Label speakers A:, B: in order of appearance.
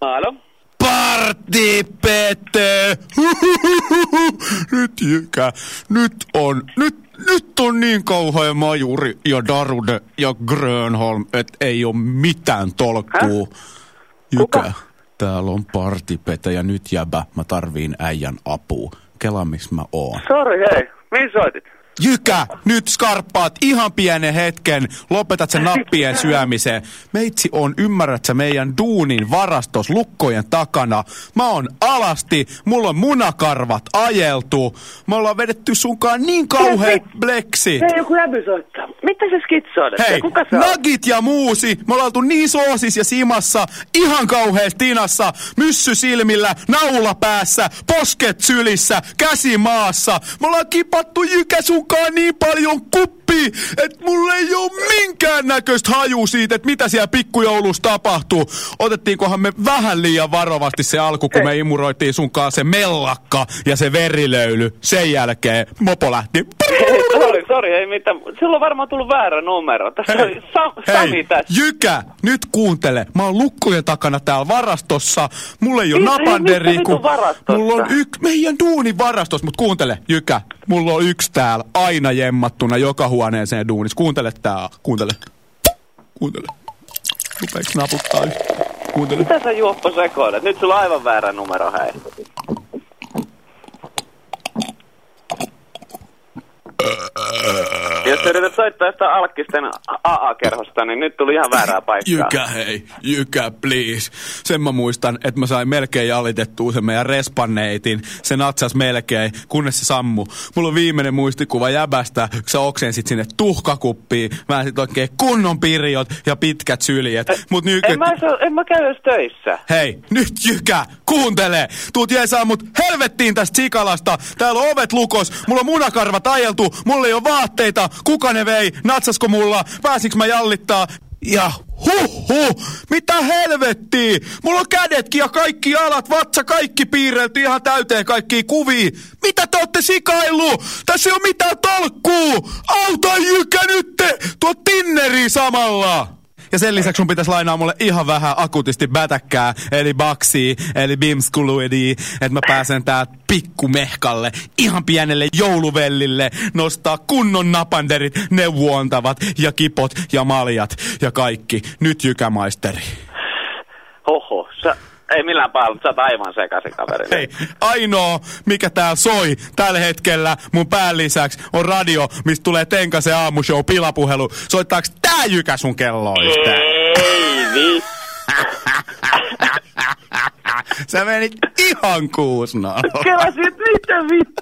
A: Alo?
B: Partipete! Nyt jykä. Nyt on, nyt, nyt on niin kauhea majuri ja Darude ja Grönholm, että ei ole mitään tolkkuu. Jykä, täällä on partipete ja nyt jäbä, mä tarviin äijän apua. Kela, missä mä oon.
A: Sori, hei. Mihin soitit?
B: Jykä, nyt skarppaat ihan pienen hetken, lopetat sen nappien syömiseen. Meitsi on, ymmärrät sä, meidän duunin varastos lukkojen takana. Mä oon alasti, mulla on munakarvat ajeltu. Me ollaan vedetty sunkaan niin kauheat bleksit.
A: Hei, joku soittaa. Mitä se skitsoidet?
B: Hei,
A: Kuka se on?
B: nagit ja muusi, me ollaan oltu niin soosis ja simassa, ihan kauhees tinassa, myssy silmillä, naula päässä, posket sylissä, käsi maassa. Me ollaan kipattu jykä sunkaan niin paljon kuppi, että mulla ei oo minkään näköistä haju siitä, että mitä siellä pikkujoulussa tapahtuu. Otettiinkohan me vähän liian varovasti se alku, kun
A: Hei.
B: me imuroitiin sunkaan se mellakka ja se verilöyly. Sen jälkeen mopo lähti.
A: Hei, sori, ei mitään. Sillä on varmaan tullut väärä numero. Tässä
B: Hei,
A: oli Sa- Sami tässä.
B: Jykä, nyt kuuntele. Mä oon lukkojen takana täällä varastossa. Mulla ei ole napanderi,
A: varastossa?
B: mulla on yksi, meidän duunin varastos, mutta kuuntele, Jykä. Mulla on yksi täällä aina jemmattuna joka huoneeseen duunissa. Kuuntele tää, kuuntele. Kuuntele. Rupeeks naputtaa yhtään? Kuuntele.
A: Mitä sä juoppo sekoilet? Nyt sulla on aivan väärä numero, hei. Jos sä yrität soittaa sitä Alkkisten AA-kerhosta, niin nyt tuli ihan väärää paikkaa.
B: Jykä hei, jykä please. Sen mä muistan, että mä sain melkein jalitettua sen meidän respanneitin. Se natsas melkein, kunnes se sammu. Mulla on viimeinen muistikuva jäbästä, kun sä oksensit sinne tuhkakuppiin. Mä sit oikein kunnon pirjot ja pitkät syljet. Mut nyt...
A: En mä, en mä käy edes töissä.
B: Hei, nyt jykä, kuuntele! Tuut jeesaa mut helvettiin tästä sikalasta. Täällä on ovet lukos, mulla on munakarvat ajeltu, mulla ei ole vaatteita. Kuka ne vei? Natsasko mulla? Pääsinkö mä jallittaa? Ja huh huh, mitä helvettiä? Mulla on kädetkin ja kaikki jalat, vatsa, kaikki piirrelty ihan täyteen kaikki kuvia. Mitä te ootte sikaillu? Tässä ei ole mitään tolkkuu. Auta jykä nyt te! Tuo Tinneri samalla! Ja sen lisäksi sun pitäisi lainaa mulle ihan vähän akutisti bätäkkää, eli baksi, eli bimskuluidi, että mä pääsen tää pikkumehkalle, ihan pienelle jouluvellille, nostaa kunnon napanderit, neuvoantavat ja kipot ja maljat ja kaikki. Nyt jykämaisteri.
A: Hoho, sä, ei millään pahalla, sä oot aivan sekaisin kaveri.
B: Hei, ainoa, mikä tää soi tällä hetkellä mun pään lisäksi on radio, mistä tulee Tenkasen aamushow pilapuhelu. Soittaaks jykä sun kelloista?
A: Ei vi.
B: Sä menit ihan kuusnaan.
A: Kelasit mitä vittu.